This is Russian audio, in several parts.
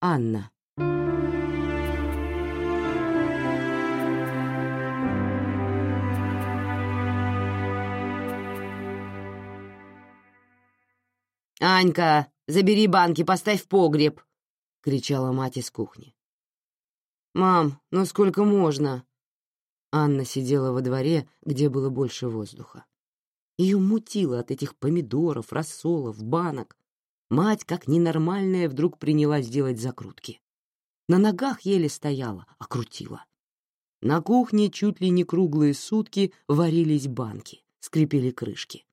Анна. «Анька, забери банки, поставь в погреб!» — кричала мать из кухни. «Мам, ну сколько можно?» Анна сидела во дворе, где было больше воздуха. Ее мутило от этих помидоров, рассолов, банок. Мать, как ненормальная, вдруг принялась делать закрутки. На ногах еле стояла, а крутила. На кухне чуть ли не круглые сутки варились банки, скрипели крышки.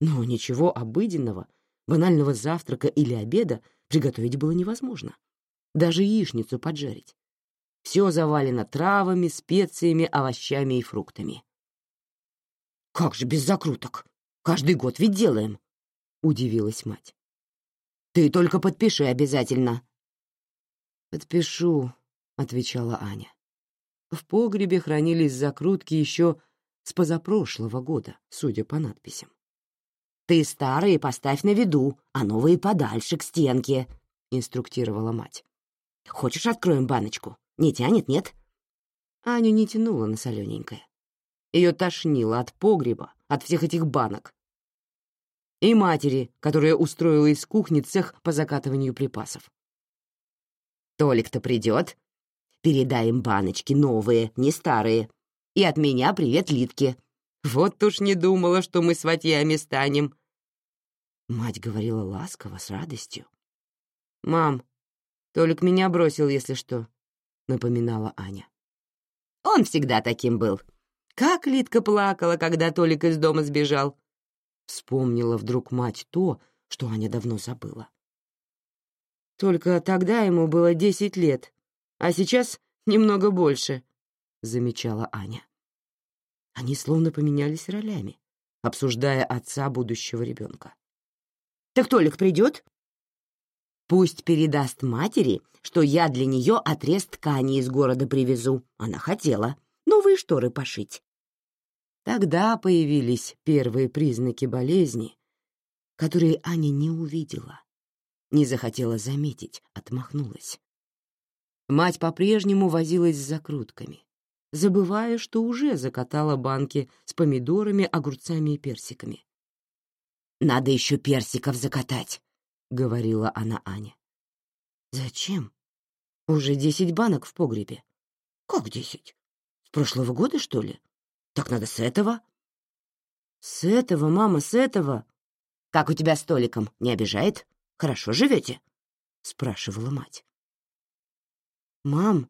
Но ничего обыденного, банального завтрака или обеда приготовить было невозможно. Даже яичницу поджарить. Все завалено травами, специями, овощами и фруктами. «Как же без закруток? Каждый год ведь делаем!» — удивилась мать. «Ты только подпиши обязательно!» «Подпишу», — отвечала Аня. В погребе хранились закрутки еще с позапрошлого года, судя по надписям. «Ты старые поставь на виду, а новые подальше, к стенке», — инструктировала мать. «Хочешь, откроем баночку? Не тянет, нет?» Аню не тянуло на солененькое. Ее тошнило от погреба, от всех этих банок. И матери, которая устроила из кухни цех по закатыванию припасов. «Толик-то придет. Передай им баночки новые, не старые. И от меня привет Литке. Вот уж не думала, что мы сватьями станем». Мать говорила ласково, с радостью. «Мам, Толик меня бросил, если что», — напоминала Аня. «Он всегда таким был», как Литка плакала, когда Толик из дома сбежал. Вспомнила вдруг мать то, что Аня давно забыла. Только тогда ему было десять лет, а сейчас немного больше, замечала Аня. Они словно поменялись ролями, обсуждая отца будущего ребенка. Так Толик придет? Пусть передаст матери, что я для нее отрез ткани из города привезу. Она хотела новые шторы пошить. Тогда появились первые признаки болезни, которые Аня не увидела, не захотела заметить, отмахнулась. Мать по-прежнему возилась с закрутками, забывая, что уже закатала банки с помидорами, огурцами и персиками. «Надо еще персиков закатать», — говорила она Ане. «Зачем? Уже десять банок в погребе». «Как десять? прошлого года, что ли? Так надо с этого. С этого, мама, с этого. Как у тебя с Толиком? Не обижает? Хорошо живете? Спрашивала мать. Мам,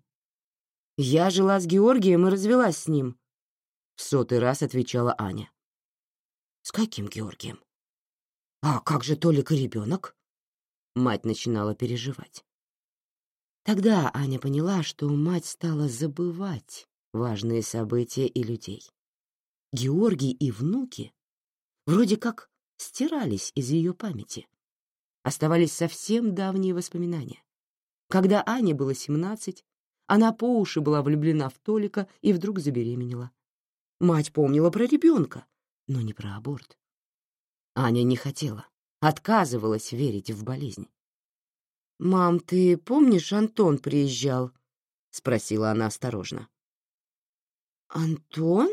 я жила с Георгием и развелась с ним. В сотый раз отвечала Аня. С каким Георгием? А как же Толик и ребенок? Мать начинала переживать. Тогда Аня поняла, что мать стала забывать важные события и людей. Георгий и внуки вроде как стирались из ее памяти. Оставались совсем давние воспоминания. Когда Ане было семнадцать, она по уши была влюблена в Толика и вдруг забеременела. Мать помнила про ребенка, но не про аборт. Аня не хотела, отказывалась верить в болезнь. «Мам, ты помнишь, Антон приезжал?» — спросила она осторожно. «Антон?»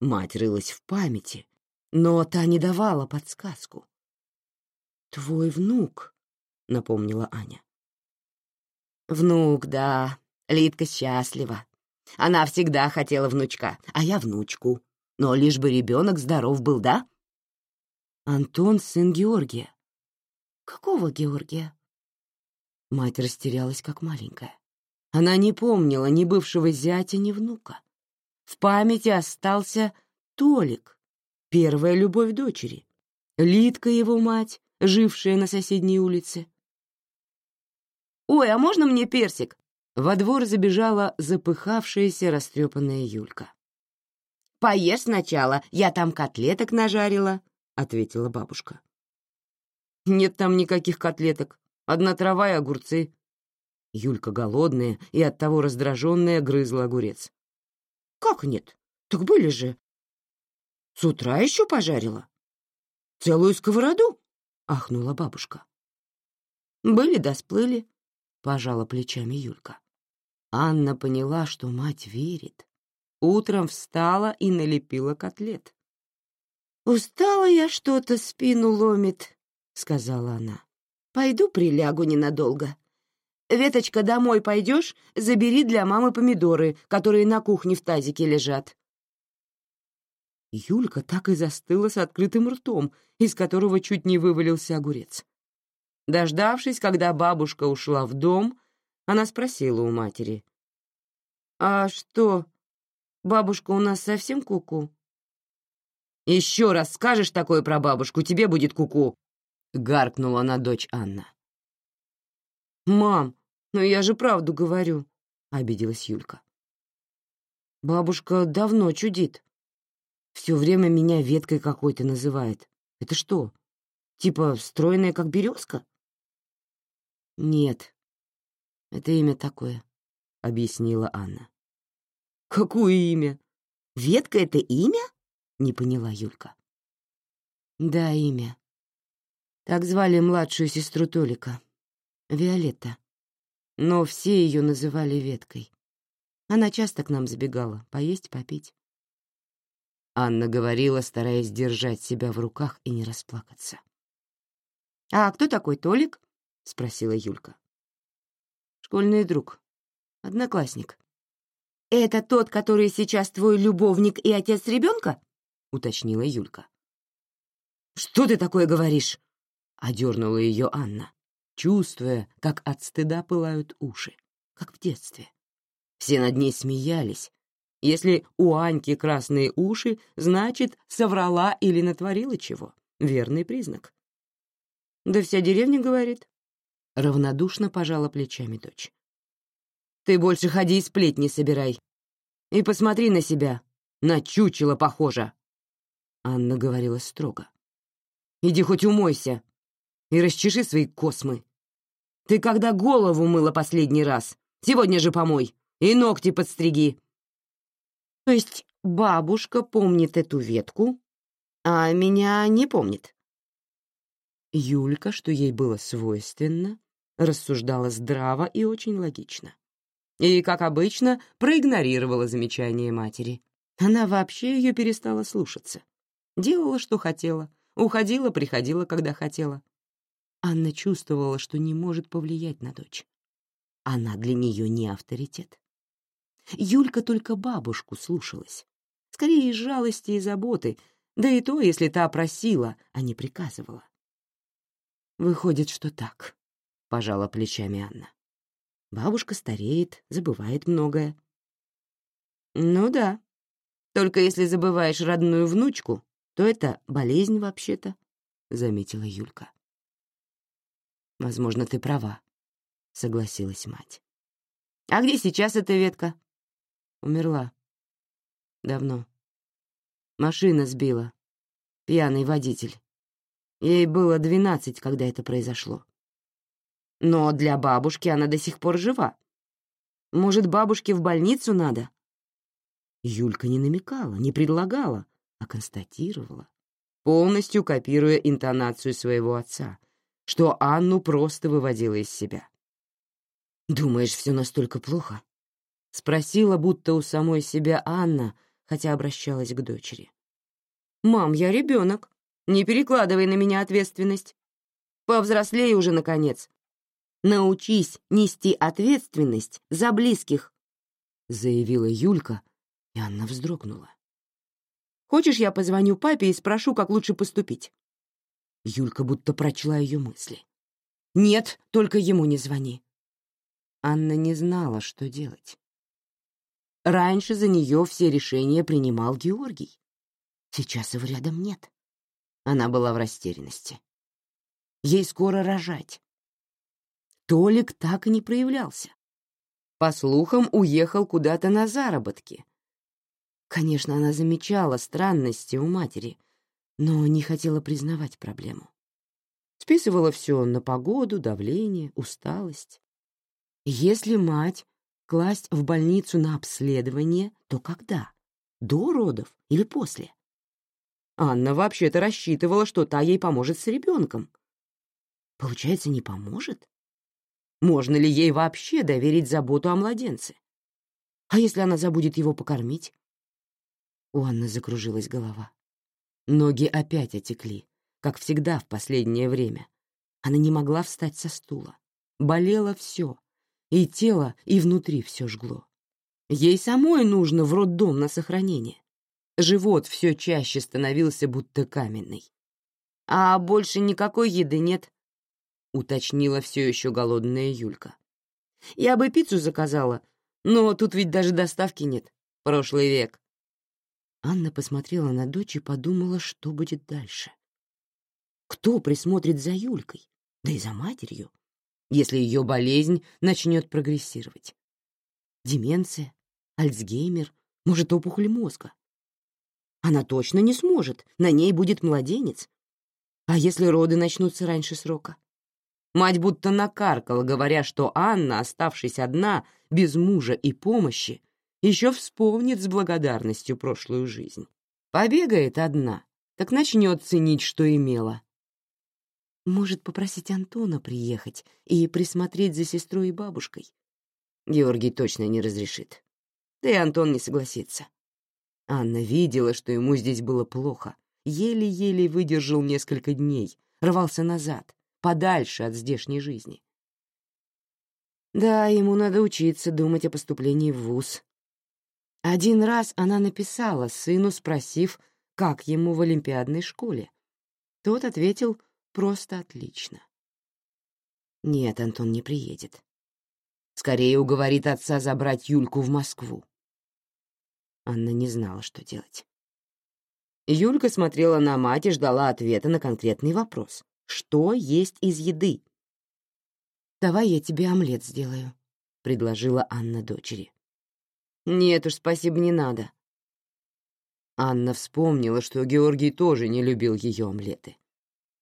Мать рылась в памяти, но та не давала подсказку. «Твой внук», — напомнила Аня. «Внук, да. Лидка счастлива. Она всегда хотела внучка, а я внучку. Но лишь бы ребенок здоров был, да?» «Антон — сын Георгия». «Какого Георгия?» Мать растерялась, как маленькая. Она не помнила ни бывшего зятя, ни внука. В памяти остался Толик, первая любовь дочери, Лидка его мать, жившая на соседней улице. «Ой, а можно мне персик?» Во двор забежала запыхавшаяся растрепанная Юлька. «Поешь сначала, я там котлеток нажарила», — ответила бабушка. «Нет там никаких котлеток, одна трава и огурцы». Юлька голодная и оттого раздраженная грызла огурец. Как нет? Так были же. С утра еще пожарила. Целую сковороду? Ахнула бабушка. Были да сплыли. пожала плечами Юлька. Анна поняла, что мать верит. Утром встала и налепила котлет. «Устала я что-то, спину ломит», — сказала она. «Пойду прилягу ненадолго. Веточка, домой пойдешь? Забери для мамы помидоры, которые на кухне в тазике лежат». Юлька так и застыла с открытым ртом, из которого чуть не вывалился огурец. Дождавшись, когда бабушка ушла в дом, она спросила у матери. «А что, бабушка у нас совсем куку?» -ку? «Еще раз скажешь такое про бабушку, тебе будет куку!» -ку — гаркнула на дочь Анна. «Мам, но я же правду говорю», — обиделась Юлька. «Бабушка давно чудит. Все время меня веткой какой-то называет. Это что, типа стройная, как березка?» «Нет, это имя такое», — объяснила Анна. «Какое имя? Ветка — это имя?» — не поняла Юлька. «Да, имя. Так звали младшую сестру Толика, Виолетта. Но все ее называли Веткой. Она часто к нам забегала, поесть, попить». Анна говорила, стараясь держать себя в руках и не расплакаться. «А кто такой Толик?» — спросила Юлька. «Школьный друг. Одноклассник». «Это тот, который сейчас твой любовник и отец ребенка?» — уточнила Юлька. «Что ты такое говоришь?» — одернула ее Анна, чувствуя, как от стыда пылают уши, как в детстве. Все над ней смеялись. Если у Аньки красные уши, значит, соврала или натворила чего. Верный признак. Да вся деревня говорит. Равнодушно пожала плечами дочь. «Ты больше ходи и сплетни собирай. И посмотри на себя. На чучело похоже!» Анна говорила строго. «Иди хоть умойся и расчеши свои космы. Ты когда голову мыла последний раз? Сегодня же помой и ногти подстриги». «То есть бабушка помнит эту ветку, а меня не помнит?» Юлька, что ей было свойственно, рассуждала здраво и очень логично. И, как обычно, проигнорировала замечание матери. Она вообще ее перестала слушаться. Делала, что хотела, уходила, приходила, когда хотела. Анна чувствовала, что не может повлиять на дочь. Она для нее не авторитет. Юлька только бабушку слушалась. Скорее из жалости и заботы, да и то, если та просила, а не приказывала. Выходит, что так. — пожала плечами Анна. «Бабушка стареет, забывает многое». «Ну да. Только если забываешь родную внучку, то это болезнь вообще-то», — заметила Юлька. «Возможно, ты права», — согласилась мать. «А где сейчас эта ветка?» «Умерла. Давно. Машина сбила. Пьяный водитель. Ей было двенадцать, когда это произошло. Но для бабушки она до сих пор жива. Может, бабушке в больницу надо? Юлька не намекала, не предлагала, а констатировала, полностью копируя интонацию своего отца, что Анну просто выводила из себя. «Думаешь, все настолько плохо?» — спросила, будто у самой себя Анна, хотя обращалась к дочери. «Мам, я ребенок. Не перекладывай на меня ответственность. Повзрослей уже, наконец. Научись нести ответственность за близких, заявила Юлька, и Анна вздрогнула. Хочешь, я позвоню папе и спрошу, как лучше поступить? Юлька будто прочла ее мысли. Нет, только ему не звони. Анна не знала, что делать. Раньше за нее все решения принимал Георгий. Сейчас его рядом нет. Она была в растерянности. Ей скоро рожать. Толик так и не проявлялся. По слухам, уехал куда-то на заработки. Конечно, она замечала странности у матери, но не хотела признавать проблему. Списывала все на погоду, давление, усталость. Если мать класть в больницу на обследование, то когда? До родов или после? Анна вообще-то рассчитывала, что та ей поможет с ребенком. Получается, не поможет? Можно ли ей вообще доверить заботу о младенце? А если она забудет его покормить? У Анны закружилась голова. Ноги опять отекли, как всегда в последнее время. Она не могла встать со стула. Болело все. И тело, и внутри все жгло. Ей самой нужно в роддом на сохранение. Живот все чаще становился будто каменный. «А больше никакой еды нет?» — уточнила все еще голодная Юлька. «Я бы пиццу заказала, но тут ведь даже доставки нет. Прошлый век». Анна посмотрела на дочь и подумала, что будет дальше. Кто присмотрит за Юлькой, да и за матерью, если ее болезнь начнет прогрессировать? Деменция, Альцгеймер, может, опухоль мозга. Она точно не сможет, на ней будет младенец. А если роды начнутся раньше срока? Мать будто накаркала, говоря, что Анна, оставшись одна, без мужа и помощи, еще вспомнит с благодарностью прошлую жизнь. Побегает одна, так начнет ценить, что имела. Может, попросить Антона приехать и присмотреть за сестрой и бабушкой? Георгий точно не разрешит. Да и Антон не согласится. Анна видела, что ему здесь было плохо. Еле-еле выдержал несколько дней, рвался назад, подальше от здешней жизни. Да, ему надо учиться думать о поступлении в вуз. Один раз она написала сыну, спросив, как ему в олимпиадной школе. Тот ответил просто отлично. Нет, Антон не приедет. Скорее уговорит отца забрать Юльку в Москву. Анна не знала, что делать. Юлька смотрела на мать и ждала ответа на конкретный вопрос. Что есть из еды? «Давай я тебе омлет сделаю», — предложила Анна дочери. «Нет уж, спасибо, не надо». Анна вспомнила, что Георгий тоже не любил ее омлеты.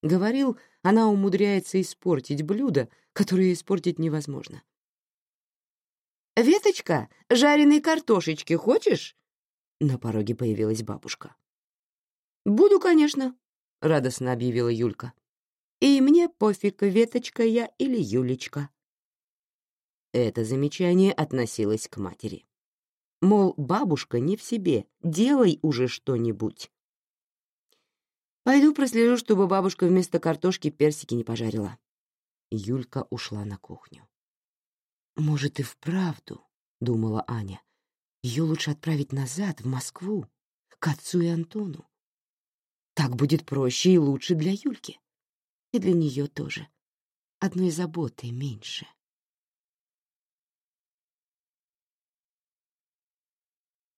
Говорил, она умудряется испортить блюдо, которое испортить невозможно. «Веточка, жареной картошечки хочешь?» На пороге появилась бабушка. «Буду, конечно», — радостно объявила Юлька. «И мне пофиг, веточка я или Юлечка». Это замечание относилось к матери. Мол, бабушка не в себе, делай уже что-нибудь. Пойду прослежу, чтобы бабушка вместо картошки персики не пожарила. Юлька ушла на кухню. «Может, и вправду», — думала Аня, ее лучше отправить назад, в Москву, к отцу и Антону. Так будет проще и лучше для Юльки. И для нее тоже. Одной заботы меньше.